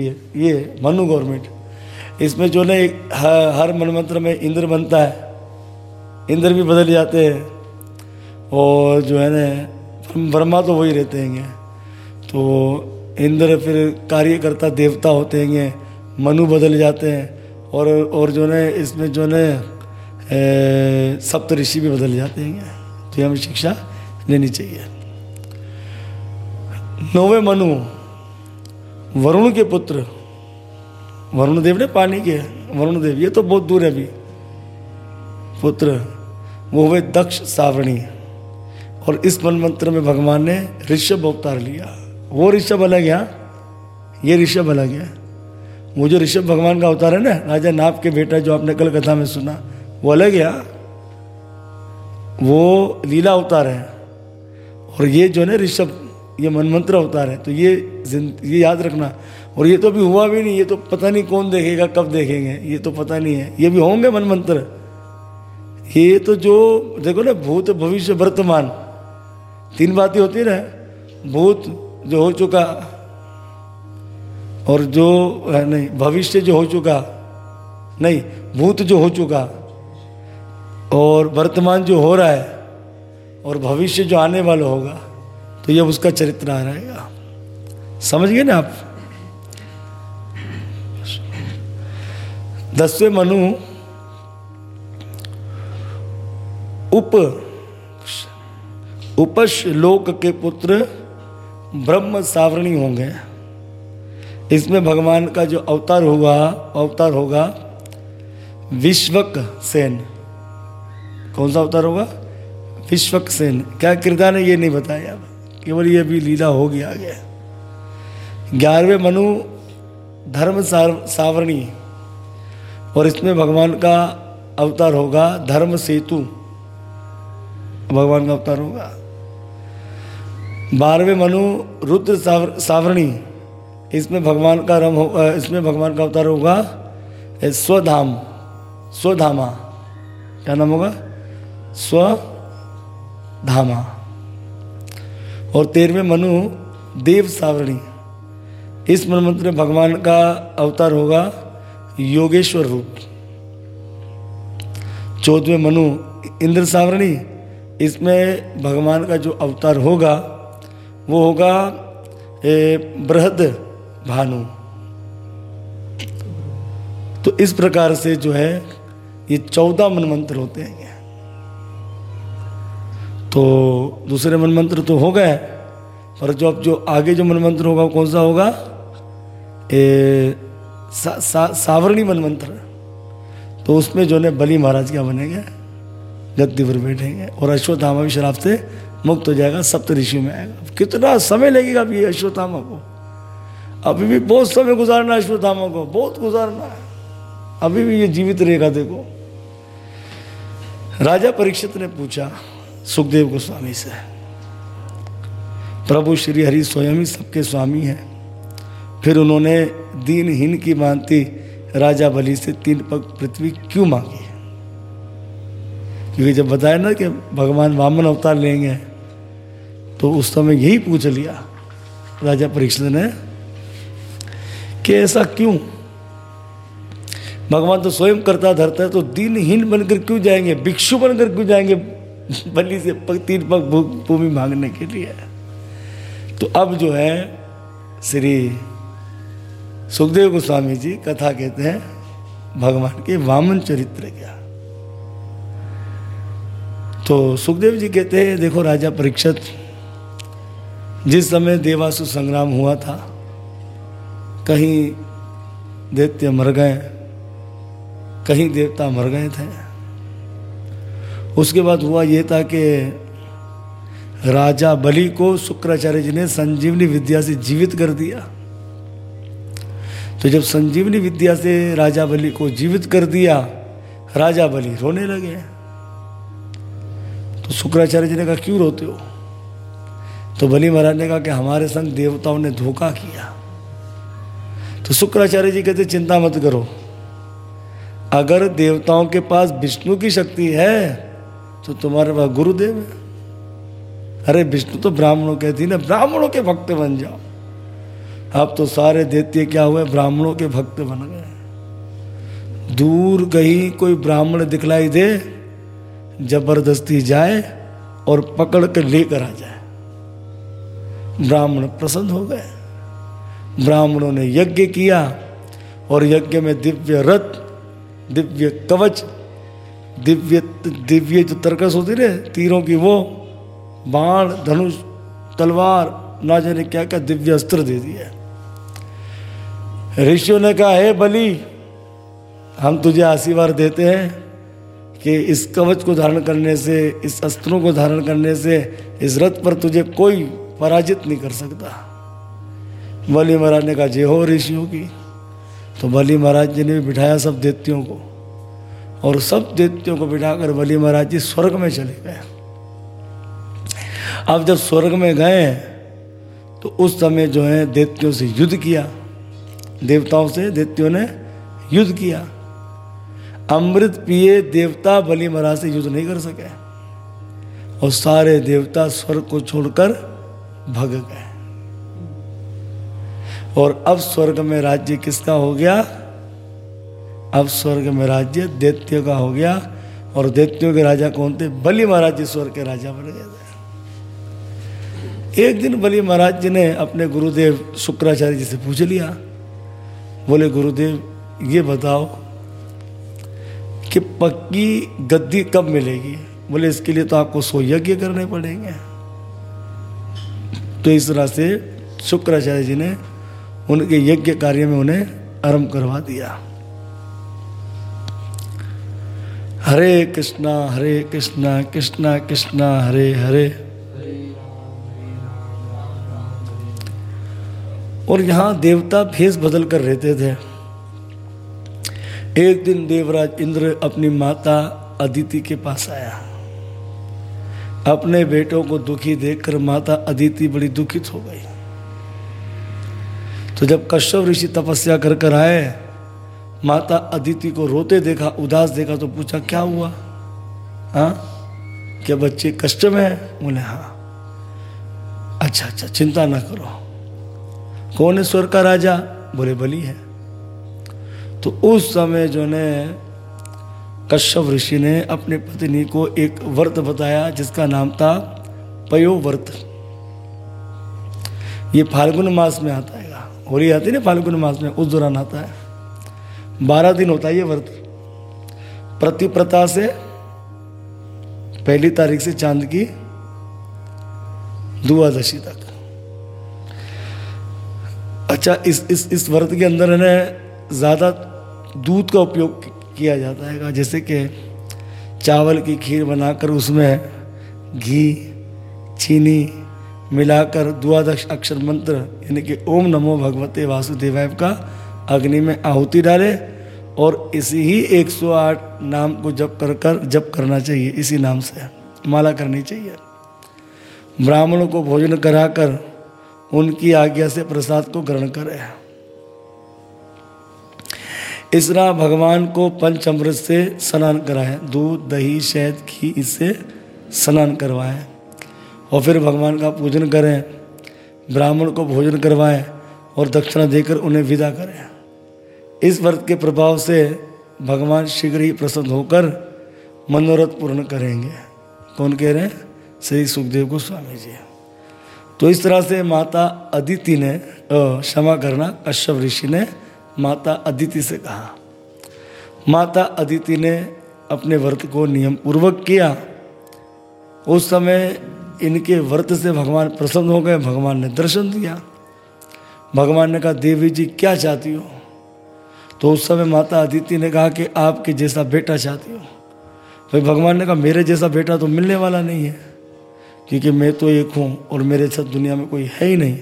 ये ये मनु गवर्नमेंट। इसमें जो ना हर मनमंत्र में इंद्र बनता है। इंद्र भी बदल जाते हैं। और जो है ना ब्रह्मा तो वही रहते हैं। तो इंद्र फिर कार्यकर्ता देवता होते हैं। मनु बदल जाते हैं। और और जो है इसमें जो है ए, सप्त ऋषि भी बदल जाते हैं। तो हमें शिक्षा लेनी चाहिए। नौवे मनु। वरुण के पुत्र। वरुण देव ने पानी के वरुण देव ये तो बहुत दूर है अभी। पुत्र, वो हुए दक्ष सावरणी। और इस वन मंत्र में भगवान ने ऋषभ अवतार लिया। वो ऋषभ अलग है हाँ? ये ऋषभ अलग है। वो जो ऋषभ भगवान का अवतार है ना, राजा नाप के बेटा जो आपने कल कथा में सुना, वो अलग है हाँ? वो लीला अवतार है। और ये जो है ऋषभ ये मनमंत्र अवतार है तो ये ये याद रखना। और ये तो अभी हुआ भी नहीं, ये तो पता नहीं कौन देखेगा, कब देखेंगे, ये तो पता नहीं है। ये भी होंगे मनमंत्र। ये तो जो, देखो ना, भूत भविष्य वर्तमान। तीन बातें होती ना भूत जो हो चुका, और जो नहीं, भविष्य जो हो चुका, नहीं, भूत जो हो चुका, और वर्तमान जो हो रहा है, और भविष्य जो आने वाला होगा। तो ये उसका चरित्र आ रहेगा समझ गए ना आप। दसवें मनु उप उपश लोक के पुत्र ब्रह्म सावरणी होंगे। इसमें भगवान का जो अवतार होगा अवतार होगा विश्वक सेन। कौन सा अवतार होगा? विश्वक सेन। क्या किरदार है ये नहीं बताया। अब केवल ये भी लीला होगी आगे ग्यारहवें मनु धर्म सावरणी और इसमें भगवान का अवतार होगा धर्म सेतु। भगवान का अवतार होगा। बारहवें मनु रुद्र सावर, सावरणी इसमें भगवान का रम हो इसमें भगवान का अवतार होगा स्वधाम स्वधामा। क्या नाम होगा? स्वधामा। और तेरहवें मनु देव सावरणी। इस मनमंत्र में भगवान का अवतार होगा योगेश्वर रूप। चौदहवें मनु इंद्र सावरणी, इसमें भगवान का जो अवतार होगा, वो होगा बृहद भानु। तो इस प्रकार से जो है, ये चौदह मन मंत्र होते हैं। तो दूसरे मन मंत्र तो हो गए पर जो अब जो आगे जो मन मंत्र होगा वो कौन सा होगा? ए, सा, सा, सावरणी मन मंत्र तो उसमें जो है बलि महाराज क्या बनेंगे? गद्दी पर बैठेंगे और अश्वत्थामा भी शराब से मुक्त हो जाएगा सप्त ऋषि में आएगा। कितना समय लगेगा अभी अश्वत्थामा को? अभी भी बहुत समय गुजारना है अश्वत्थामा को बहुत गुजारना है। अभी भी ये जीवित रहेगा देखो। राजा परीक्षित ने पूछा सुखदेव गोस्वामी से प्रभु श्री हरि स्वयं ही सबके स्वामी हैं। फिर उन्होंने दीनहीन की मानती राजा बलि से तीन पग पृथ्वी क्यों मांगी क्योंकि जब बताया ना कि भगवान वामन अवतार लेंगे तो उस समय यही पूछ लिया राजा परीक्षित ने कि ऐसा क्यों? भगवान तो स्वयं करता धरता है तो दीनहीन बनकर क्यों जाएँगे? भिक्षु बनकर क्यों जाएँगे? बलि से पग, तीन पग भूमि मांगने के लिए। तो अब जो है, श्री सुखदेव गोस्वामी जी कथा कहते हैं, भगवान के वामन चरित्र क्या? तो सुखदेव जी कहते हैं, देखो राजा परीक्षित, जिस समय देवासु संग्राम हुआ था, कहीं दैत्य मर गए, कहीं देवता मर गए थे उसके बाद हुआ ये था कि राजा बलि को शुक्राचार्य जी ने संजीवनी विद्या से जीवित कर दिया। तो जब संजीवनी विद्या से राजा बलि को जीवित कर दिया, राजा बलि रोने लगे। तो शुक्राचार्य जी ने कहा, क्यों रोते हो? तो बलि महाराज ने कहा कि हमारे संग देवताओं ने धोखा किया। तो शुक्राचार्य जी कहते, चिंता मत करो। अगर देवताओं के पास विष्णु की शक्ति है तो तुम्हारे पास गुरुदेव है। अरे विष्णु तो ब्राह्मणों के थी ना ब्राह्मणों के भक्त बन जाओ। अब तो सारे देते क्या हुए, ब्राह्मणों के भक्त बन गए। दूर कहीं कोई ब्राह्मण दिखलाई दे, ज़बरदस्ती जाए और पकड़ कर लेकर आ जाए। ब्राह्मण प्रसन्न हो गए। ब्राह्मणों ने यज्ञ किया और यज्ञ में दिव्य रथ, दिव्य कवच दिव्य दिव्य जो तरकस होती रहे तीरों की वो, बाण, धनुष, तलवार, ना जाने क्या क्या दिव्य अस्त्र दे दिया ऋषियों ने कहा, हे बलि, हम तुझे आशीर्वाद देते हैं कि इस कवच को धारण करने से, इस अस्त्रों को धारण करने से, इस रथ पर तुझे कोई पराजित नहीं कर सकता। बलि महाराज ने कहा जय हो ऋषियों की तो बलि महाराज जी ने भी बिठाया सब देत्यों को। और सब देवतियों को बिठाकर बलि महाराज जी स्वर्ग में चले गए। अब जब स्वर्ग में गए तो उस समय जो है देवतियों से युद्ध किया। देवताओं से देवतियों ने युद्ध किया। अमृत पिए देवता बलि महाराज से युद्ध नहीं कर सके। और सारे देवता स्वर्ग को छोड़कर भग गए। और अब स्वर्ग में राज्य किसका हो गया? अब स्वर्ग में राज्य दैत्य का हो गया और दैत्यों के राजा कौन थे? बलि महाराज जी स्वर्ग के राजा बन गए थे। एक दिन बलि महाराज जी ने अपने गुरुदेव शुक्राचार्य जी से पूछ लिया, बोले, गुरुदेव, ये बताओ कि पक्की गद्दी कब मिलेगी? बोले, इसके लिए तो आपको सो यज्ञ करने पड़ेंगे। तो इस तरह से शुक्राचार्य जी ने उनके यज्ञ कार्य में उन्हें आरंभ करवा दिया। हरे कृष्णा हरे कृष्णा कृष्णा कृष्णा, हरे हरे। और यहाँ देवता भेष बदल कर रहते थे। एक दिन देवराज इंद्र अपनी माता अदिति के पास आया। अपने बेटों को दुखी देखकर माता अदिति बड़ी दुखित हो गई। तो जब कश्यप ऋषि तपस्या कर कर आए माता अदिति को रोते देखा, उदास देखा तो पूछा, क्या हुआ? हाँ? क्या बच्चे कष्ट में है? बोले हाँ। अच्छा अच्छा चिंता ना करो। कौन है स्वर का राजा? बोले, बलि है। तो उस समय जो ने कश्यप ऋषि ने अपने पत्नी को एक व्रत बताया, जिसका नाम था पयो व्रत। ये फाल्गुन मास में आता है। होली आती है ना, फाल्गुन मास में, उस दौरान आता है। बारह दिन होता है ये व्रत। प्रतिप्रता से पहली तारीख से चाँद की दुआदशी तक। अच्छा इस इस इस व्रत के अंदर है ज़्यादा दूध का उपयोग किया जाता है जैसे कि चावल की खीर बनाकर उसमें घी, चीनी मिलाकर द्वादश अक्षर मंत्र, यानी कि ओम नमो भगवते वासुदेवाय का अग्नि में आहुति डाले और इसी ही 108 नाम को जप कर कर, जप करना चाहिए, इसी नाम से माला करनी चाहिए। ब्राह्मणों को भोजन कराकर उनकी आज्ञा से प्रसाद को ग्रहण करें। इस तरह भगवान को पंचमृत से स्नान कराएँ, दूध, दही, शहद, घी इससे स्नान करवाएँ और फिर भगवान का पूजन करें, ब्राह्मण को भोजन करवाएँ और दक्षिणा देकर उन्हें विदा करें। इस व्रत के प्रभाव से भगवान शीघ्र ही प्रसन्न होकर मनोरथ पूर्ण करेंगे। कौन कह रहे हैं? श्री सुखदेव गोस्वामी जी। तो इस तरह से माता अदिति ने क्षमा करना, कश्यप ऋषि ने माता अदिति से कहा। माता अदिति ने अपने व्रत को नियम पूर्वक किया। उस समय इनके व्रत से भगवान प्रसन्न हो गए, भगवान ने दर्शन दिया। भगवान ने कहा, देवी जी, क्या चाहती हो? तो उस समय माता अदिति ने कहा कि आपके जैसा बेटा चाहती हो। भाई भगवान ने कहा, मेरे जैसा बेटा तो मिलने वाला नहीं है, क्योंकि मैं तो एक हूँ और मेरे साथ दुनिया में कोई है ही नहीं।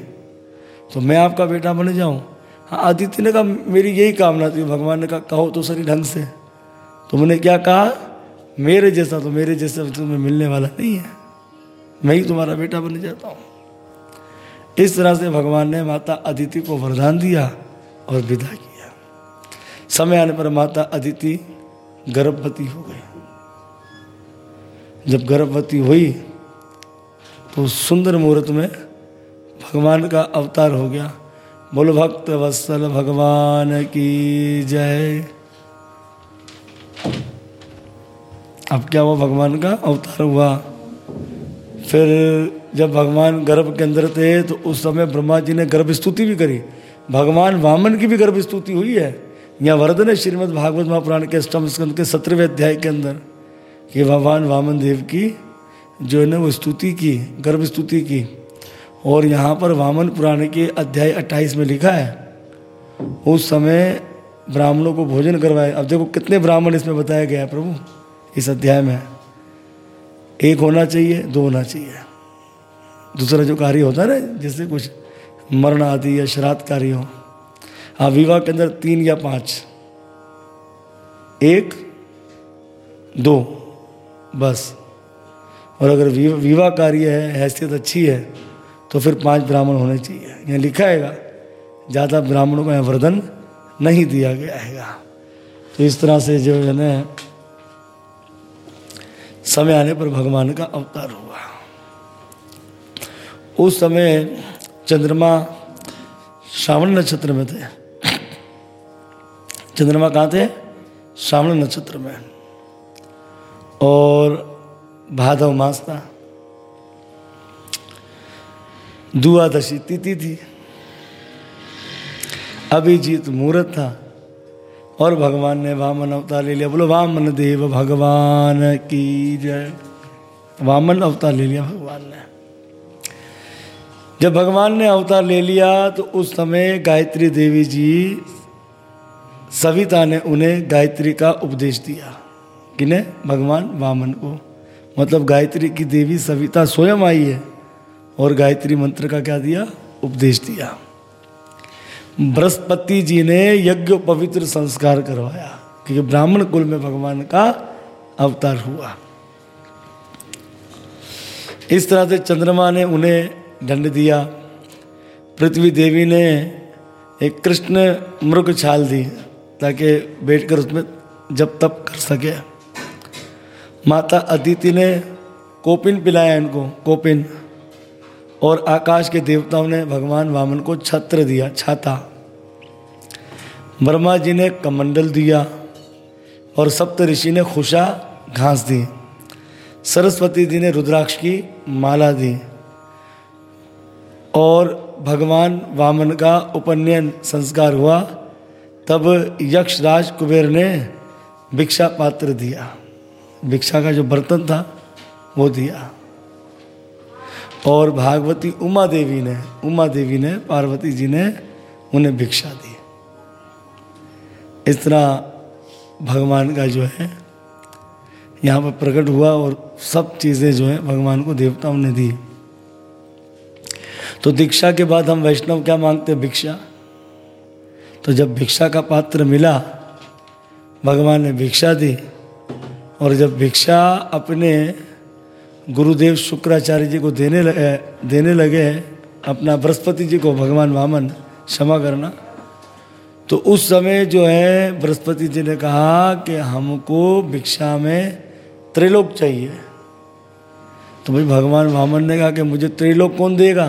तो मैं आपका बेटा बन जाऊँ? हाँ आदित्य ने कहा, मेरी यही कामना थी। भगवान ने कहा, कहो तो सही ढंग से। तुमने क्या कहा? मेरे जैसा तो मेरे जैसा तुम्हें मिलने वाला नहीं है। मैं ही तुम्हारा बेटा बन जाता हूँ। इस तरह से भगवान ने माता अदिति को वरदान दिया और विदा किया। समय आने पर माता अदिति गर्भवती हो गई जब गर्भवती हुई तो सुंदर मुहूर्त में भगवान का अवतार हो गया। बोल, भक्त वत्सल भगवान की जय। अब क्या हुआ भगवान का अवतार हुआ? फिर जब भगवान गर्भ के अंदर थे तो उस समय ब्रह्मा जी ने गर्भ स्तुति भी करी। भगवान वामन की भी गर्भ स्तुति हुई है। यहाँ वर्धन है श्रीमद भागवत महापुराण के अष्टम स्कंद के सत्रहवें अध्याय के अंदर कि भगवान वामन देव की जो है ना, वो स्तुति की, गर्भ स्तुति की। और यहाँ पर वामन पुराण के अध्याय अट्ठाईस में लिखा है, उस समय ब्राह्मणों को भोजन करवाए। अब देखो कितने ब्राह्मण इसमें बताया गया है प्रभु, इस अध्याय में। एक होना चाहिए, दो होना चाहिए। दूसरा जो कार्य होता है ना, जैसे कुछ मरण आदि या श्राद्ध कार्य हो। हाँ विवाह के अंदर तीन या पाँच। एक, दो, बस। और अगर विवाह कार्य है, हैसियत अच्छी है तो फिर पाँच ब्राह्मण होने चाहिए। यहाँ लिखा हैगा, ज़्यादा ब्राह्मणों यहाँ वर्धन नहीं दिया गया है तो इस तरह से जो है ना, समय आने पर भगवान का अवतार हुआ। उस समय चंद्रमा श्रावण नक्षत्र में थे। चंद्रमा कहाँ थे? श्रावण नक्षत्र में। और भादव मास था। दुआदशी तिथि थी। अभिजीत मुहूर्त था। और भगवान ने वामन अवतार ले लिया। बोलो, वामन देव भगवान की जय। वामन अवतार ले लिया भगवान ने। जब भगवान ने अवतार ले लिया तो उस समय गायत्री देवी जी सविता ने उन्हें गायत्री का उपदेश दिया। किन्हें? भगवान वामन को। मतलब गायत्री की देवी सविता स्वयं आई है और गायत्री मंत्र का क्या दिया? उपदेश दिया। बृहस्पति जी ने यज्ञ पवित्र संस्कार करवाया, क्योंकि ब्राह्मण कुल में भगवान का अवतार हुआ। इस तरह से चंद्रमा ने उन्हें दंड दिया। पृथ्वी देवी ने एक कृष्ण मृग छाल दी। ताकि बैठकर उसमें जब तप कर सके। माता अदिति ने कोपिन पिलाया इनको, कोपिन। और आकाश के देवताओं ने भगवान वामन को छत्र दिया, छाता। ब्रह्मा जी ने कमंडल दिया और सप्त ऋषि ने खुशा घास दी। सरस्वती जी ने रुद्राक्ष की माला दी। और भगवान वामन का उपनयन संस्कार हुआ। तब यक्षराज कुबेर ने भिक्षा पात्र दिया। भिक्षा का जो बर्तन था, वो दिया। और भागवती उमा देवी ने, उमा देवी ने, पार्वती जी ने उन्हें भिक्षा दी। इस तरह भगवान का जो है, यहाँ पर प्रकट हुआ और सब चीज़ें जो है भगवान को देवताओं ने दी। तो दीक्षा के बाद हम वैष्णव क्या मांगते हैं भिक्षा? तो जब भिक्षा का पात्र मिला, भगवान ने भिक्षा दी और जब भिक्षा अपने गुरुदेव शुक्राचार्य जी को देने लगे देने लगे, अपना बृहस्पति जी को भगवान वामन क्षमा करना तो उस समय जो है बृहस्पति जी ने कहा कि हमको भिक्षा में त्रिलोक चाहिए। तो भाई भगवान वामन ने कहा कि मुझे त्रिलोक कौन देगा?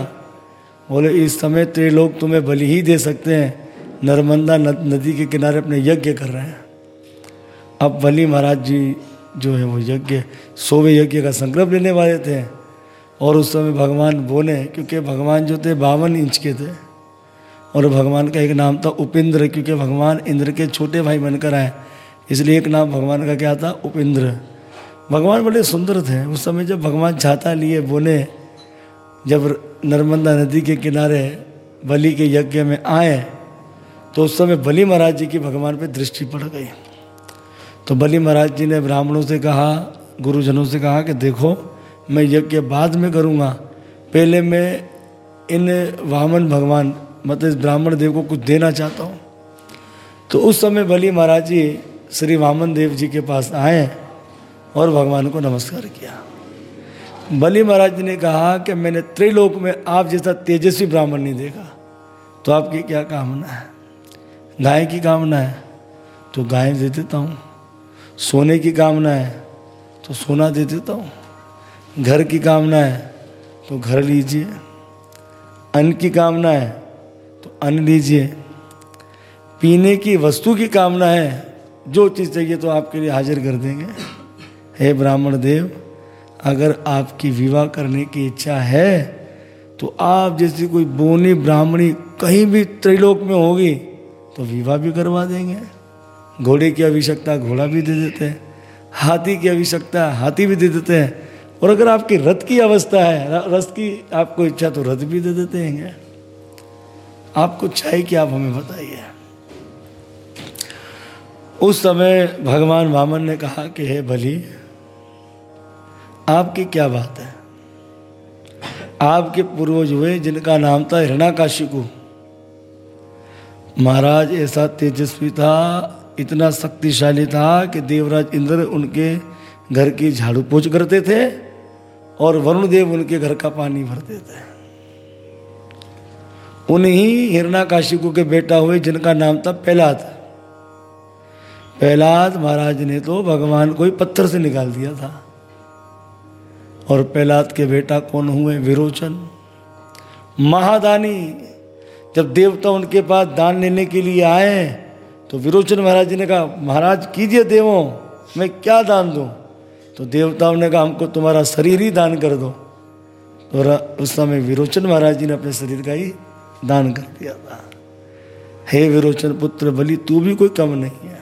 बोले, इस समय त्रिलोक तुम्हें बलि ही दे सकते हैं। नर्मदा नदी के किनारे अपने यज्ञ कर रहे हैं। अब बलि महाराज जी जो है वो यज्ञ, सोवे यज्ञ का संकल्प लेने वाले थे और उस समय भगवान बोले, क्योंकि भगवान जो थे बावन इंच के थे और भगवान का एक नाम था उपेंद्र, क्योंकि भगवान इंद्र के छोटे भाई बनकर आए। इसलिए एक नाम भगवान का क्या था? उपेंद्र। भगवान बड़े सुंदर थे। उस समय जब भगवान छाता लिए, बोले, जब नर्मदा नदी के किनारे बलि के यज्ञ में आए तो उस समय बलि महाराज जी की भगवान पे दृष्टि पड़ गई। तो बलि महाराज जी ने ब्राह्मणों से कहा, गुरुजनों से कहा कि देखो, मैं यज्ञ बाद में करूँगा। पहले मैं इन वामन भगवान मतलब इस ब्राह्मण देव को कुछ देना चाहता हूँ। तो उस समय बलि महाराज जी श्री वामन देव जी के पास आए और भगवान को नमस्कार किया। बलि महाराज जी ने कहा कि मैंने त्रिलोक में आप जैसा तेजस्वी ब्राह्मण नहीं देखा। तो आपकी क्या कामना है? गाय की कामना है तो गाय दे देता हूँ। सोने की कामना है तो सोना दे देता हूँ। घर की कामना है तो घर लीजिए। अन्न की कामना है तो अन्न लीजिए। पीने की वस्तु की कामना है, जो चीज़ चाहिए तो आपके लिए हाजिर कर देंगे। हे ब्राह्मण देव, अगर आपकी विवाह करने की इच्छा है तो आप जैसी कोई बोनी ब्राह्मणी कहीं भी त्रिलोक में होगी तो विवाह भी करवा देंगे। घोड़े की आवश्यकता घोड़ा भी दे देते हैं, हाथी की आवश्यकता हाथी भी दे देते हैं। और अगर आपकी रथ की अवस्था है रथ की आपको इच्छा तो रथ भी दे देते हैं। आपको चाहिए कि आप हमें बताइए। उस समय भगवान वामन ने कहा कि, हे भली आपकी क्या बात है? आपके पूर्वज हुए जिनका नाम था हृणा हिरणाकाशिकु। महाराज ऐसा तेजस्वी था, इतना शक्तिशाली था कि देवराज इंद्र उनके घर की झाड़ू पोछ करते थे और वरुण देव उनके घर का पानी भरते थे। उन्हीं हिरणाकाशिकु के बेटा हुए, जिनका नाम था प्रहलाद प्रहलाद महाराज ने तो भगवान को ही पत्थर से निकाल दिया था। और प्रहलाद के बेटा कौन हुए? विरोचन। महादानी जब देवता उनके पास दान लेने के लिए आए तो विरोचन महाराज जी ने कहा, महाराज, कीजिए देवों, मैं क्या दान दूँ? तो देवताओं ने कहा, हमको तुम्हारा शरीर ही दान कर दो। तो उस समय विरोचन महाराज जी ने अपने शरीर का ही दान कर दिया था। हे विरोचन पुत्र, बलि, तू भी कोई कम नहीं है।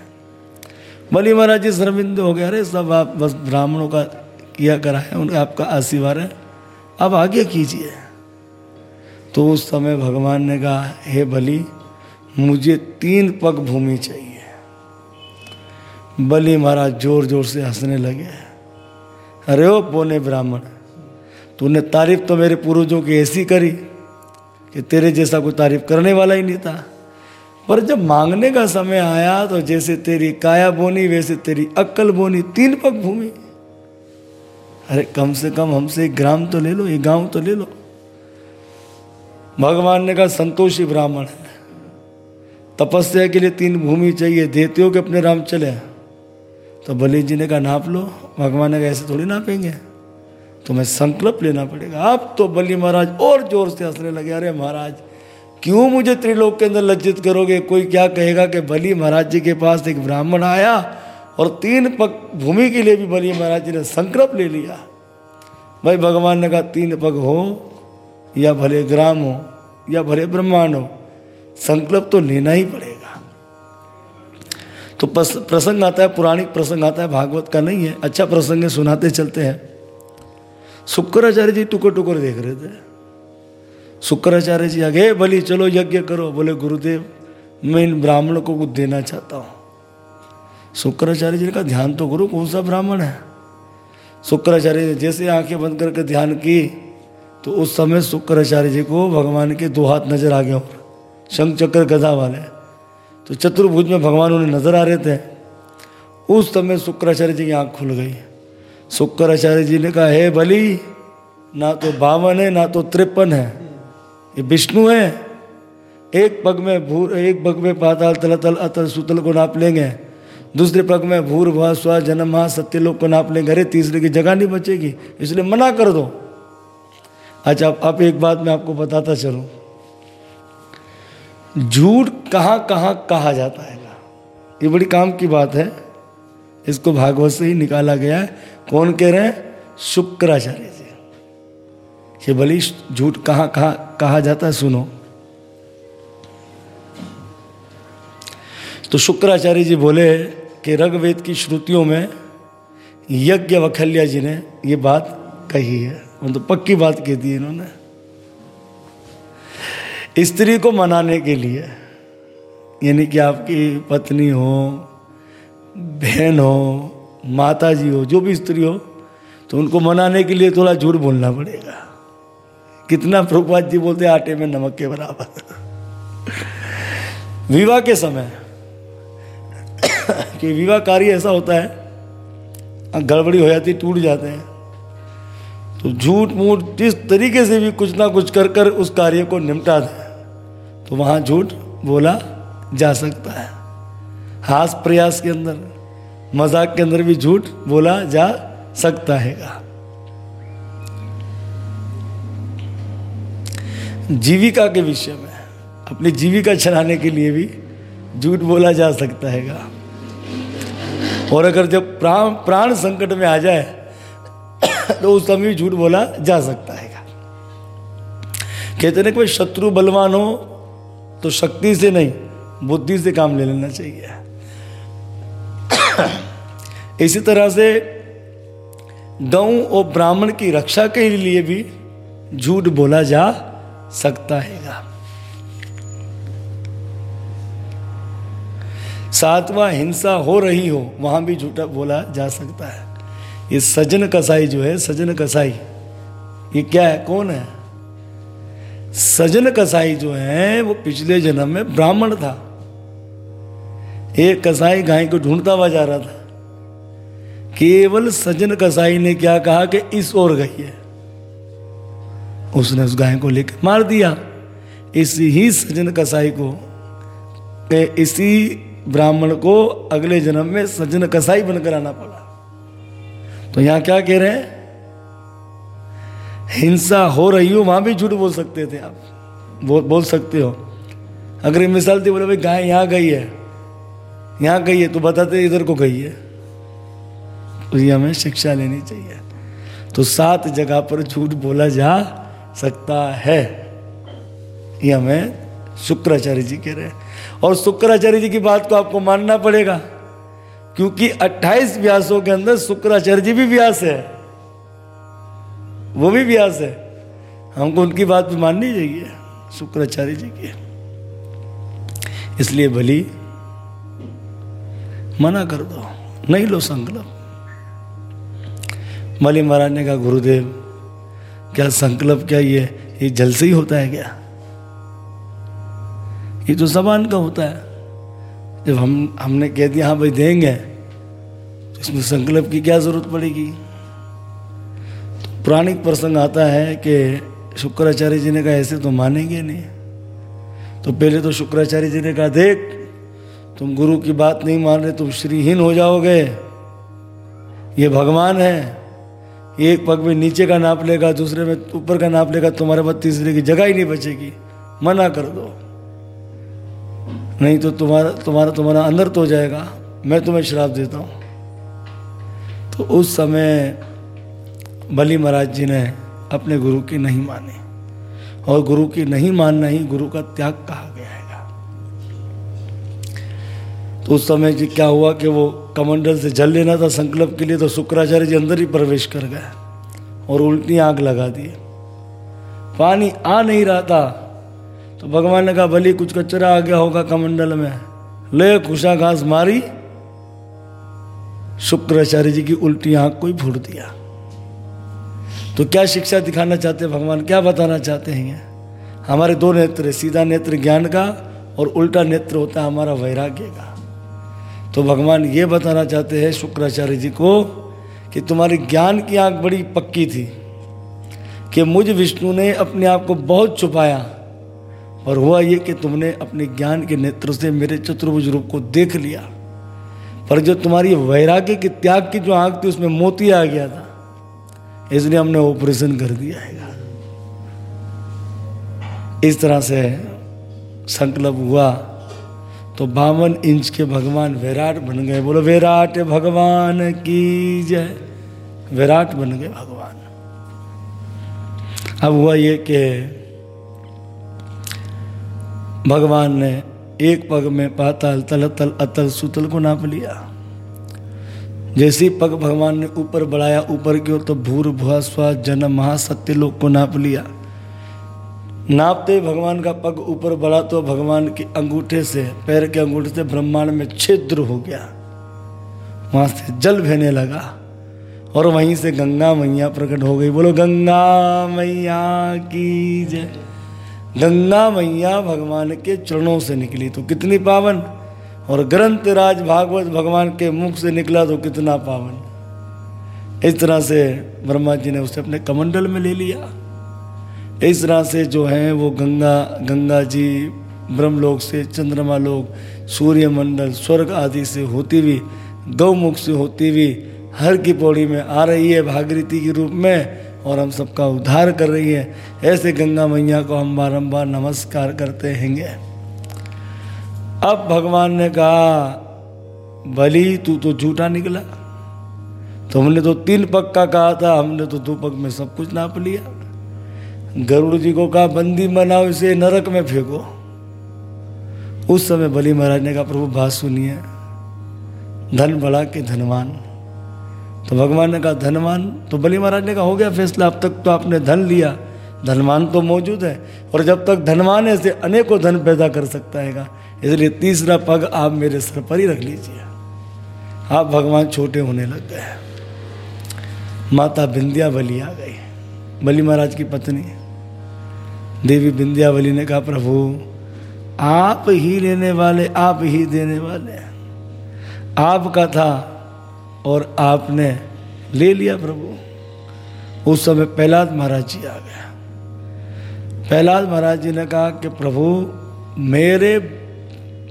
बलि महाराज जी शर्मिंद हो गया अरे, सब आप बस ब्राह्मणों का किया करा है उनका आपका आशीर्वाद है। अब आगे कीजिए। तो उस समय भगवान ने कहा, हे बलि, मुझे तीन पग भूमि चाहिए। बलि महाराज ज़ोर ज़ोर से हंसने लगे। अरे ओ बोने ब्राह्मण, तूने तारीफ़ तो मेरे पूर्वजों की ऐसी करी कि तेरे जैसा कोई तारीफ़ करने वाला ही नहीं था। पर जब मांगने का समय आया तो जैसे तेरी काया बोनी, वैसे तेरी अक्कल बोनी, तीन पग भूमि। अरे कम से कम हमसे ग्राम तो ले लो, एक गाँव तो ले लो। भगवान ने कहा, संतोषी ब्राह्मण है। तपस्या के लिए तीन भूमि चाहिए देते हो कि अपने राम चले। तो बलि जी ने कहा, नाप लो। भगवान ने कहा, ऐसे थोड़ी नापेंगे। तुम्हें संकल्प लेना पड़ेगा। आप तो बलि महाराज और ज़ोर से हंसने लगे। अरे महाराज, क्यों मुझे त्रिलोक के अंदर लज्जित करोगे? कोई क्या कहेगा कि बलि महाराज जी के पास एक ब्राह्मण आया और तीन पग भूमि के लिए भी बलि महाराज जी ने संकल्प ले लिया? भाई, भगवान ने कहा, तीन पग हो या भले ग्राम हो, या भले ब्रह्मांड हो, संकल्प तो लेना ही पड़ेगा। तो प्रसंग आता है, पुराणिक प्रसंग आता है, भागवत का नहीं है अच्छा प्रसंग है, सुनाते चलते हैं। शुक्राचार्य जी टुकर टुकर देख रहे थे। शुक्राचार्य जी आगे भली चलो यज्ञ करो। बोले, गुरुदेव, मैं इन ब्राह्मण को कुछ देना चाहता हूँ। शुक्राचार्य जी ने कहा, ध्यान तो करो, कौन सा ब्राह्मण है? शुक्राचार्य जी जैसे आँखें बंद करके ध्यान की तो उस समय शुक्राचार्य जी को भगवान के दो हाथ नज़र आ गए शंख चक्र गदा वाले। तो चतुर्भुज में भगवान उन्हें नज़र आ रहे थे। उस समय शुक्राचार्य जी की आँख खुल गई। शुक्राचार्य जी ने कहा, हे बली, ना तो बावन है, ना तो त्रिपन है। ये विष्णु है। एक पग में भूर, एक पग में पाताल तल तल अतल, सुतल को नाप लेंगे। दूसरे पग में भूर भा स्वा, जन्म महा सत्यलोक को नाप लेंगे। अरे, तीसरे की जगह नहीं बचेगी, इसलिए मना कर दो। अच्छा अब एक बात मैं आपको बताता चलूँ। झूठ कहाँ कहाँ कहा जाता है? ये बड़ी काम की बात है। इसको भागवत से ही निकाला गया है। कौन कह रहे हैं? शुक्राचार्य जी। ये भली झूठ कहाँ कहाँ कहा जाता है, सुनो। तो शुक्राचार्य जी बोले कि रगवेद की श्रुतियों में यज्ञ वखल्या जी ने ये बात कही है। तो पक्की बात कह दी इन्होंने। स्त्री को मनाने के लिए, यानी कि आपकी पत्नी हो, बहन हो माता जी हो, जो भी स्त्री हो तो उनको मनाने के लिए थोड़ा झूठ बोलना पड़ेगा। कितना प्रभुपाद जी बोलते आटे में नमक के बराबर। विवाह के समय, कि विवाह कार्य ऐसा होता है, गड़बड़ी हो जाती, टूट जाते हैं। तो झूठ मूठ जिस तरीके से भी कुछ ना कुछ कर कर उस कार्य को निपटा दे। तो वहाँ झूठ बोला जा सकता है। हास प्रयास के अंदर, मज़ाक के अंदर भी झूठ बोला जा सकता है जीविका के विषय में, अपनी जीविका चलाने के लिए भी झूठ बोला जा सकता हैगा। और अगर जब प्राण प्राण संकट में आ जाए तो उस समय भी झूठ बोला जा सकता है कहते ना कि शत्रु बलवान हो तो शक्ति से नहीं, बुद्धि से काम ले लेना चाहिए। इसी तरह से गौ और ब्राह्मण की रक्षा के लिए भी झूठ बोला जा सकता है सातवां हिंसा हो रही हो, वहाँ भी झूठा बोला जा सकता है। ये सजन कसाई जो है, सजन कसाई, ये क्या है? कौन है? सजन कसाई जो है, वो पिछले जन्म में ब्राह्मण था। एक कसाई गाय को ढूंढता हुआ जा रहा था। केवल सजन कसाई ने क्या कहा कि इस ओर गई है? उसने उस गाय को लेकर मार दिया। इसी ही सजन कसाई को इसी ब्राह्मण को अगले जन्म में सजन कसाई बनकर आना पड़ा। तो यहाँ क्या कह रहे हैं? हिंसा हो रही हो, वहाँ भी झूठ बोल सकते थे आप। बोल बोल सकते हो। अगर ये मिसाल थी बोले भाई, गाय यहाँ गई है। यहाँ गई है तो बताते इधर को गई है। तो ये हमें शिक्षा लेनी चाहिए। तो सात जगह पर झूठ बोला जा सकता है। ये हमें शुक्राचार्य जी कह रहे हैं। और शुक्राचार्य जी की बात को आपको मानना पड़ेगा। क्योंकि 28 व्यासों के अंदर शुक्राचार्य जी भी व्यास है। वो भी व्यास है। हमको उनकी बात भी माननी चाहिए, शुक्राचार्य जी की। इसलिए भली, मना कर दो, नहीं लो संकल्प। मली महाराज ने कहा, गुरुदेव, क्या संकल्प क्या ये? ये जल से ही होता है क्या? ये तो समान का होता है। जब हम, हमने कह दिया हाँ भाई देंगे तो इसमें संकल्प की क्या ज़रूरत पड़ेगी? तो पुराणिक प्रसंग आता है कि शुक्राचार्य जी ने कहा, ऐसे तो मानेंगे नहीं। तो पहले तो शुक्राचार्य जी ने कहा, देख, तुम गुरु की बात नहीं मान रहे, तुम श्रीहीन हो जाओगे। ये भगवान है। एक पग में नीचे का नाप लेगा, दूसरे में ऊपर का नाप लेगा, तुम्हारे पास तीसरे की जगह ही नहीं बचेगी। मना कर दो। नहीं तो तुम्हारा तुम्हारा तुम्हारा अंदर तो हो जाएगा। मैं तुम्हें श्राप देता हूँ। तो उस समय बली महाराज जी ने अपने गुरु की नहीं मानी। और गुरु की नहीं मानना ही गुरु का त्याग कहा गया है। तो उस समय जी क्या हुआ कि वो कमंडल से जल लेना था संकल्प के लिए तो शुक्राचार्य जी अंदर ही प्रवेश कर गए और उल्टी आग लगा दी। पानी आ नहीं रहा था। तो भगवान ने कहा, भली कुछ कचरा आ गया होगा कमंडल में। ले, खुशा घास मारी। शुक्राचार्य जी की उल्टी आँख को ही फूट दिया। तो क्या शिक्षा दिखाना चाहते हैं भगवान? क्या बताना चाहते हैं हमारे दो नेत्र सीधा नेत्र ज्ञान का और उल्टा नेत्र होता है हमारा वैराग्य का। तो भगवान ये बताना चाहते हैं शुक्राचार्य जी को कि तुम्हारी ज्ञान की आँख बड़ी पक्की थी कि मुझ विष्णु ने अपने आप को बहुत छुपाया। और हुआ ये कि तुमने अपने ज्ञान के नेत्र से मेरे चतुर्भुज रूप को देख लिया। पर जो तुम्हारी वैराग्य के त्याग की जो आँख थी, उसमें मोती आ गया था। इसलिए हमने ऑपरेशन कर दिया है। इस तरह से संकल्प हुआ तो बावन इंच के भगवान विराट बन गए। बोलो, विराट भगवान की जय। विराट बन गए भगवान। अब हुआ ये कि भगवान ने एक पग में पाताल तल तल अतल सुतल को नाप लिया। जैसे पग भगवान ने ऊपर बढ़ाया, ऊपर की ओर तो भूर भुआ स्वा जन्म महासत्य लोग को नाप लिया। नापते भगवान का पग ऊपर बढ़ा तो भगवान के अंगूठे से, पैर के अंगूठे से ब्रह्मांड में छिद्र हो गया। वहाँ से जल बहने लगा और वहीं से गंगा मैया प्रकट हो गई। बोलो, गंगा मैया की जय। गंगा मैया भगवान के चरणों से निकली तो कितनी पावन? और ग्रंथ राज भागवत भगवान के मुख से निकला तो कितना पावन? इस तरह से ब्रह्मा जी ने उसे अपने कमंडल में ले लिया। इस तरह से जो है वो गंगा गंगा जी, ब्रह्मलोक से चंद्रमा लोक सूर्य मंडल स्वर्ग आदि से होती हुई गौमुख से होती हुई, हर की पौड़ी में आ रही है भागीरथी के रूप में। और हम सबका उद्धार कर रही है। ऐसे गंगा मैया को हम बारंबार नमस्कार करते हैंगे। अब भगवान ने कहा, बलि, तू तो झूठा निकला। तुमने तो तीन पग का कहा था, हमने तो दो पग में सब कुछ नाप लिया। गरुड़ जी को कहा, बंदी बनाओ, इसे नरक में फेंको। उस समय बलि महाराज ने कहा, प्रभु, बात सुनिए। धन बड़ा के धनवान। तो भगवान ने कहा, धनवान तो बलि महाराज ने कहा हो गया फैसला। अब तक तो आपने धन लिया। धनवान तो मौजूद है और जब तक धनवान ऐसे अनेकों धन पैदा कर सकता है इसलिए तीसरा पग आप मेरे सर पर ही रख लीजिए। आप भगवान छोटे होने लग गए माता बिंदियावली आ गई। बलि महाराज की पत्नी, देवी बिंदियावली ने कहा, प्रभु, आप ही लेने वाले, आप ही देने वाले आपका था और आपने ले लिया प्रभु। उस समय प्रहलाद महाराज जी आ गया प्रहलाद महाराज जी ने कहा कि प्रभु, मेरे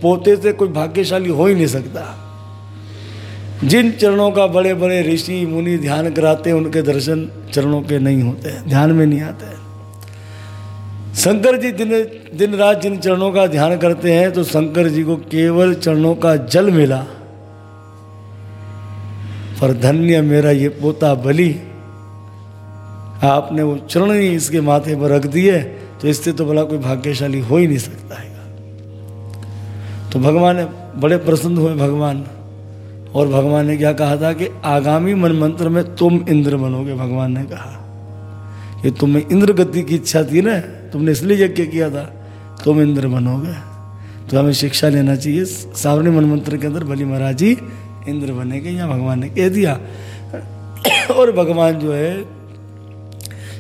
पोते से कोई भाग्यशाली हो ही नहीं सकता। जिन चरणों का बड़े बड़े ऋषि मुनि ध्यान कराते हैं, उनके दर्शन चरणों के नहीं होते, ध्यान में नहीं आते। शंकर जी दिन दिन रात जिन चरणों का ध्यान करते हैं तो शंकर जी को केवल चरणों का जल मिला। पर धन्य मेरा ये पोता बलि। आपने वो चरण ही इसके माथे पर रख दिए तो इससे तो भला कोई भाग्यशाली हो ही नहीं सकता है। तो भगवान बड़े प्रसन्न हुए भगवान। और भगवान ने क्या कहा था कि आगामी मन मंत्र में तुम इंद्र बनोगे, भगवान ने कहा। कि तुम्हें इंद्र गति की इच्छा थी ना, तुमने इसलिए यज्ञ किया था, तुम इंद्र बनोगे। तो हमें शिक्षा लेना चाहिए सावरणी मन मंत्र के अंदर बलि महाराज जी इंद्र बनेंगे या भगवान ने कह दिया। और भगवान जो है,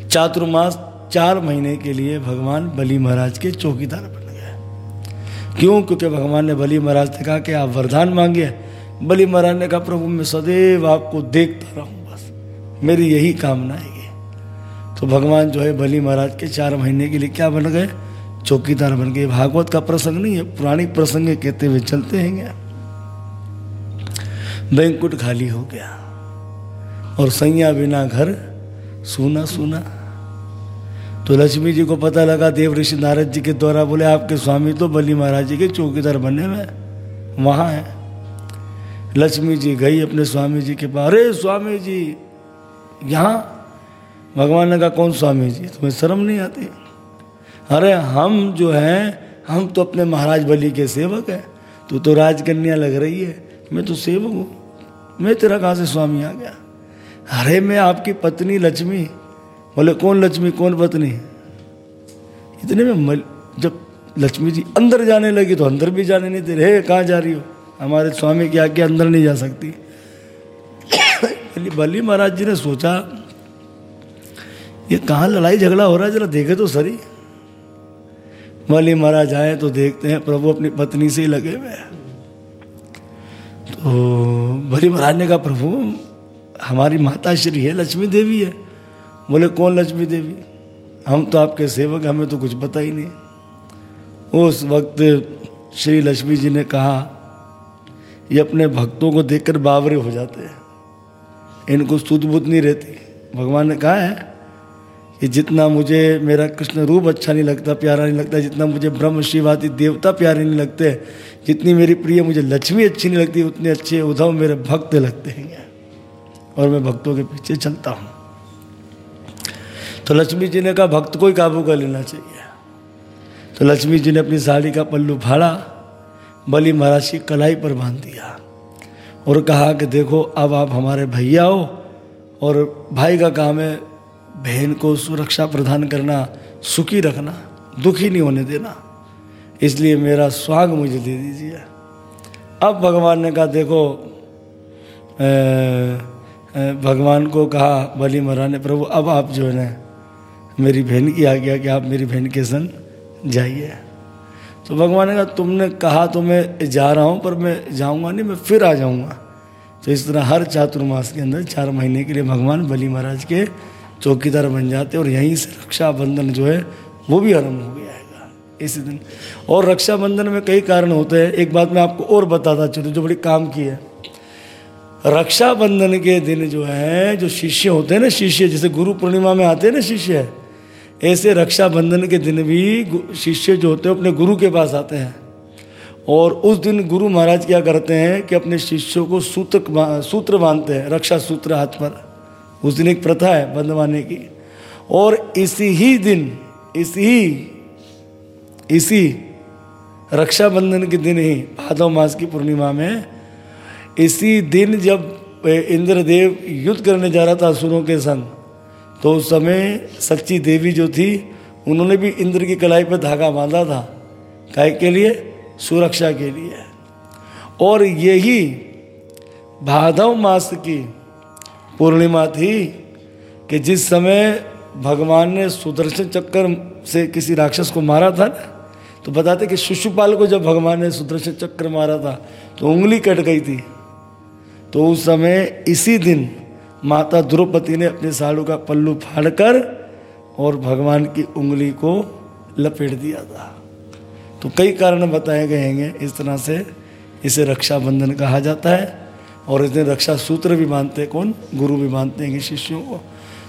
चातुर्मास चार महीने के लिए भगवान बलि महाराज के चौकीदार बन गए। क्यों? क्योंकि भगवान ने बलि महाराज से कहा कि आप वरदान मांगे बलि महाराज ने कहा, प्रभु, मैं सदैव आपको देखता रहूँ बस। मेरी यही कामना है तो भगवान जो है, बलि महाराज के चार महीने के लिए क्या बन गए? चौकीदार बन गए। भागवत का प्रसंग नहीं है, पुरानी प्रसंग कहते हुए चलते हैं। बैंकुट खाली हो गया। और सैया बिना घर, सूना सूना। तो लक्ष्मी जी को पता लगा, देव ऋषि नारद जी के द्वारा बोले, आपके स्वामी तो बलि महाराज जी के चौकीदार बने में वहाँ है। लक्ष्मी जी गई अपने स्वामी जी के पास, अरे स्वामी जी, यहाँ? भगवान ने कहा, कौन स्वामी जी? तुम्हें शर्म नहीं आती? अरे हम जो हैं, हम तो अपने महाराज बलि के सेवक हैं, तू तो राजकन्या लग रही है। मैं तो सेवक हूँ। मैं तेरा कहाँ से स्वामी आ गया? अरे, मैं आपकी पत्नी लक्ष्मी। बोले, कौन लक्ष्मी, कौन पत्नी? इतने में जब लक्ष्मी जी अंदर जाने लगी तो अंदर भी जाने नहीं दे रहे। कहाँ जा रही हो? हमारे स्वामी की आगे अंदर नहीं जा सकती। बली महाराज जी ने सोचा, ये कहाँ लड़ाई झगड़ा हो रहा है? जरा देखे तो सरी। बली महाराज आए तो देखते हैं, प्रभु अपनी पत्नी से ही लगे हुए तो महाराज ने कहा, प्रभु, हमारी माता श्री है, लक्ष्मी देवी है। बोले, कौन लक्ष्मी देवी? हम तो आपके सेवक हमें तो कुछ पता ही नहीं। उस वक्त श्री लक्ष्मी जी ने कहा, ये अपने भक्तों को देखकर बावरे हो जाते हैं। इनको बुद्ध नहीं रहती। भगवान ने कहा है कि जितना मुझे मेरा कृष्ण रूप अच्छा नहीं लगता, प्यारा नहीं लगता, जितना मुझे ब्रह्म शिव आदि देवता प्यारे नहीं लगते, जितनी मेरी प्रिय मुझे लक्ष्मी अच्छी नहीं लगती, उतने अच्छे उद्धव मेरे भक्त लगते हैं। और मैं भक्तों के पीछे चलता हूँ। तो लक्ष्मी जी ने कहा, भक्त को ही काबू कर लेना चाहिए। तो लक्ष्मी जी ने अपनी साड़ी का पल्लू फाड़ा, बलि महाराज की कलाई पर बाँध दिया और कहा कि देखो, अब आप हमारे भैया हो और भाई का काम है बहन को सुरक्षा प्रदान करना सुखी रखना दुखी नहीं होने देना। इसलिए मेरा स्वाग मुझे दे दीजिए। अब भगवान ने कहा देखो ए, ए, भगवान को कहा बलि महाराज ने प्रभु अब आप जो है ना मेरी बहन की आ गया कि आप मेरी बहन के संग जाइए। तो भगवान ने कहा तुमने कहा तो मैं जा रहा हूँ पर मैं जाऊँगा नहीं मैं फिर आ जाऊँगा। तो इस तरह हर चातुर्मास के अंदर चार महीने के लिए भगवान बलि महाराज के चौकीदार बन जाते और यहीं से रक्षाबंधन जो है, वो भी आरंभ हो गया है। इसी दिन। और रक्षाबंधन में कई कारण होते हैं। एक बात मैं आपको और बताता चलूँ, जो बड़ी काम की है। रक्षाबंधन के दिन जो है, जो शिष्य होते हैं ना शिष्य, जैसे गुरु पूर्णिमा में आते हैं ना शिष्य, ऐसे रक्षाबंधन के दिन भी शिष्य जो होते हैं अपने गुरु के पास आते हैं। और उस दिन गुरु महाराज क्या करते हैं कि अपने शिष्यों को सूत्र सूत्र बांधते हैं रक्षा सूत्र हाथ पर। उस दिन एक प्रथा है बंधवाने की। और इसी ही दिन, इसी इसी रक्षाबंधन के दिन ही, भादव मास की पूर्णिमा में, इसी दिन जब इंद्रदेव युद्ध करने जा रहा था असुरों के संग तो उस समय सच्ची देवी जो थी, उन्होंने भी इंद्र की कलाई पर धागा बांधा था काय के लिए, सुरक्षा के लिए। और यही भादव मास की पूर्णिमा थी कि जिस समय भगवान ने सुदर्शन चक्कर से किसी राक्षस को मारा था ना तो बताते कि शिशुपाल को जब भगवान ने सुदर्शन चक्कर मारा था तो उंगली कट गई थी। तो उस समय इसी दिन माता द्रौपदी ने अपने साड़ू का पल्लू फाड़कर और भगवान की उंगली को लपेट दिया था। तो कई कारण बताए गए हैं इस तरह से इसे रक्षाबंधन कहा जाता है। और इस दिन रक्षा सूत्र भी मानते हैं, कौन? गुरु भी मानते हैं शिष्यों को।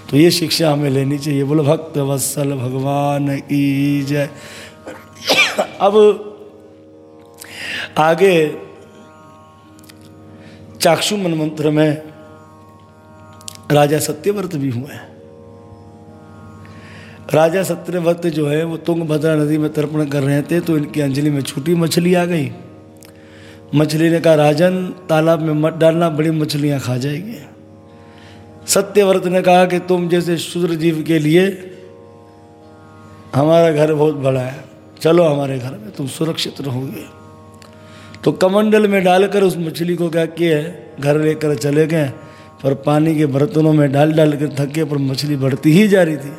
तो ये शिक्षा हमें लेनी चाहिए। बोलो, भक्त वत्सल भगवान की जय। अब आगे चाक्षु मन मंत्र में राजा सत्यव्रत भी हुए हैं। राजा सत्यव्रत जो है, वो तुंगभद्रा नदी में तर्पण कर रहे थे तो इनकी अंजलि में छोटी मछली आ गई। मछली ने कहा, राजन, तालाब में मत डालना, बड़ी मछलियाँ खा जाएगी। सत्यव्रत ने कहा कि, तुम जैसे शूद्र जीव के लिए हमारा घर बहुत बड़ा है। चलो हमारे घर में, तुम सुरक्षित रहोगे। तो कमंडल में डालकर उस मछली को क्या किया घर लेकर चले गए, पर पानी के बर्तनों में डाल डाल कर थके, पर मछली बढ़ती ही जा रही थी।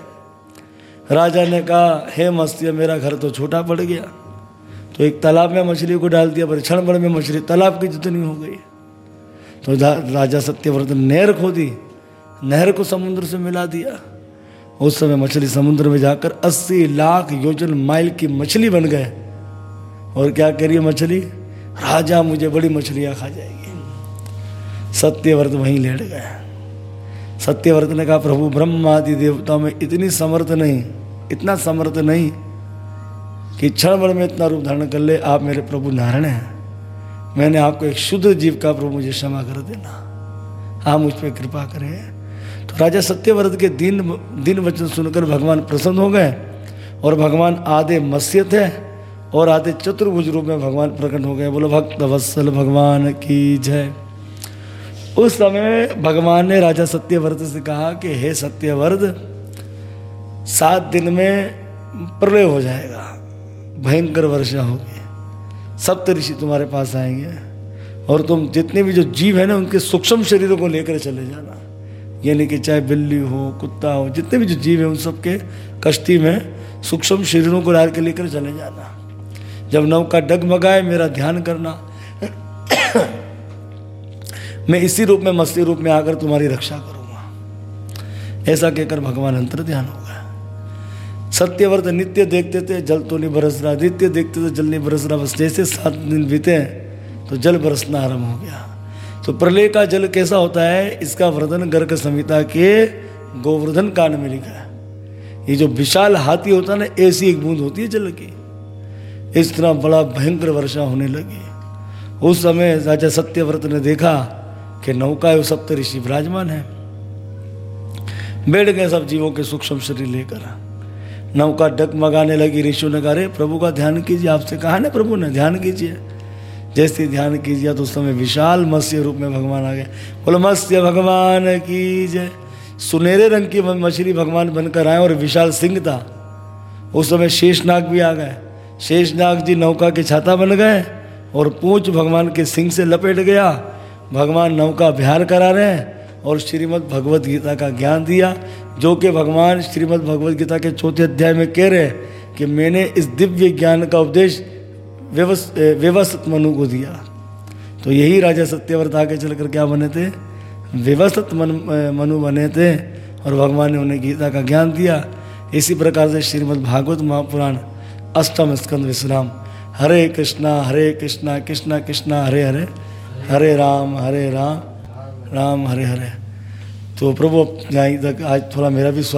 राजा ने कहा, हे मस्तिया, मेरा घर तो छोटा पड़ गया। तो एक तालाब में मछली को डाल दिया पर क्षण भर में मछली, तालाब की जितनी हो गई। तो राजा सत्यव्रत ने नहर खोदी, नहर को समुद्र से मिला दिया। उस समय मछली समुद्र में जाकर 80 लाख योजन माइल की मछली बन गए। और क्या है मछली? राजा मुझे बड़ी मछलियाँ खा जाएगी। सत्यव्रत वहीं लेट गए। सत्यव्रत ने कहा, प्रभु ब्रह्म आदि देवता में इतनी समर्थ नहीं, इतना समर्थ नहीं। कि क्षण भर में इतना रूप धारण कर ले, आप मेरे प्रभु नारायण हैं। मैंने आपको एक शुद्ध जीव का प्रभु मुझे क्षमा कर देना। आप मुझ पर कृपा करें। तो राजा सत्यव्रत के दिन दिन वचन सुनकर भगवान प्रसन्न हो गए और भगवान आधे मत्स्य थे और आधे चतुर्भुज रूप में भगवान प्रकट हो गए। बोलो, भक्त वत्सल भगवान की जय। उस समय भगवान ने राजा सत्यव्रत से कहा कि, हे सत्यव्रत, सात दिन में प्रलय हो जाएगा। भयंकर वर्षा होगी सप्त ऋषि तुम्हारे पास आएँगे। और तुम जितने भी जो जीव है ना, उनके सूक्ष्म शरीरों को लेकर चले जाना। यानी कि चाहे बिल्ली हो, कुत्ता हो, जितने भी जो जीव है, उन सबके कश्ती में सूक्ष्म शरीरों को डाल के लेकर चले जाना। जब नौका डगमगाए, मेरा ध्यान करना। मैं इसी रूप में, मस्ती रूप में आकर तुम्हारी रक्षा करूँगा। ऐसा कहकर भगवान अंतर ध्यान हो गया सत्यव्रत नित्य देखते थे, जल तो नहीं बरस रहा नित्य देखते थे, जल नहीं बरस रहा बस जैसे सात दिन बीते तो जल बरसना आरंभ हो गया। तो प्रलय का जल कैसा होता है? इसका वर्णन गर्ग संहिता के गोवर्धन कांड में लिखा है। ये जो विशाल हाथी होता है ना, ऐसी एक बूंद होती है जल की। इस तरह बड़ा भयंकर वर्षा होने लगी। उस समय राजा सत्यव्रत ने देखा कि नौका है सप्त ऋषि विराजमान है। बैठ गए सब जीवों के सूक्ष्म शरीर लेकर। नौका डगमगाने लगी ऋषु ने कहा, अरे, प्रभु का ध्यान कीजिए, आपसे कहा ना, प्रभु ने, ध्यान कीजिए। जैसे ध्यान कीजिए तो उस समय विशाल मत्स्य रूप में भगवान आ गए। बोलो, मत्स्य भगवान कीजिए सुनहरे रंग की मछली भगवान बनकर आए और विशाल सिंह था। उस समय शेषनाग भी आ गए। शेषनाग जी नौका के छाता बन गए और पूछ भगवान के सिंह से लपेट गया। भगवान नौका बिहार करा रहे हैं। और श्रीमद् भगवत गीता का ज्ञान दिया, जो कि भगवान श्रीमद् भगवत गीता के चौथे अध्याय में कह रहे हैं कि मैंने इस दिव्य ज्ञान का उपदेश व्यवस्थित मनु को दिया। तो यही राजा सत्यव्रत आगे चल कर क्या बने थे? व्यवस्थित मन मनु बने थे और भगवान ने उन्हें गीता का ज्ञान दिया। इसी प्रकार से श्रीमद् भागवत महापुराण, अष्टम स्कंद विश्राम। हरे कृष्णा हरे कृष्णा कृष्णा कृष्णा, हरे हरे। हरे राम हरे राम। राम हरे हरे। तो प्रभु तक आज थोड़ा मेरा भी स्वास्थ्य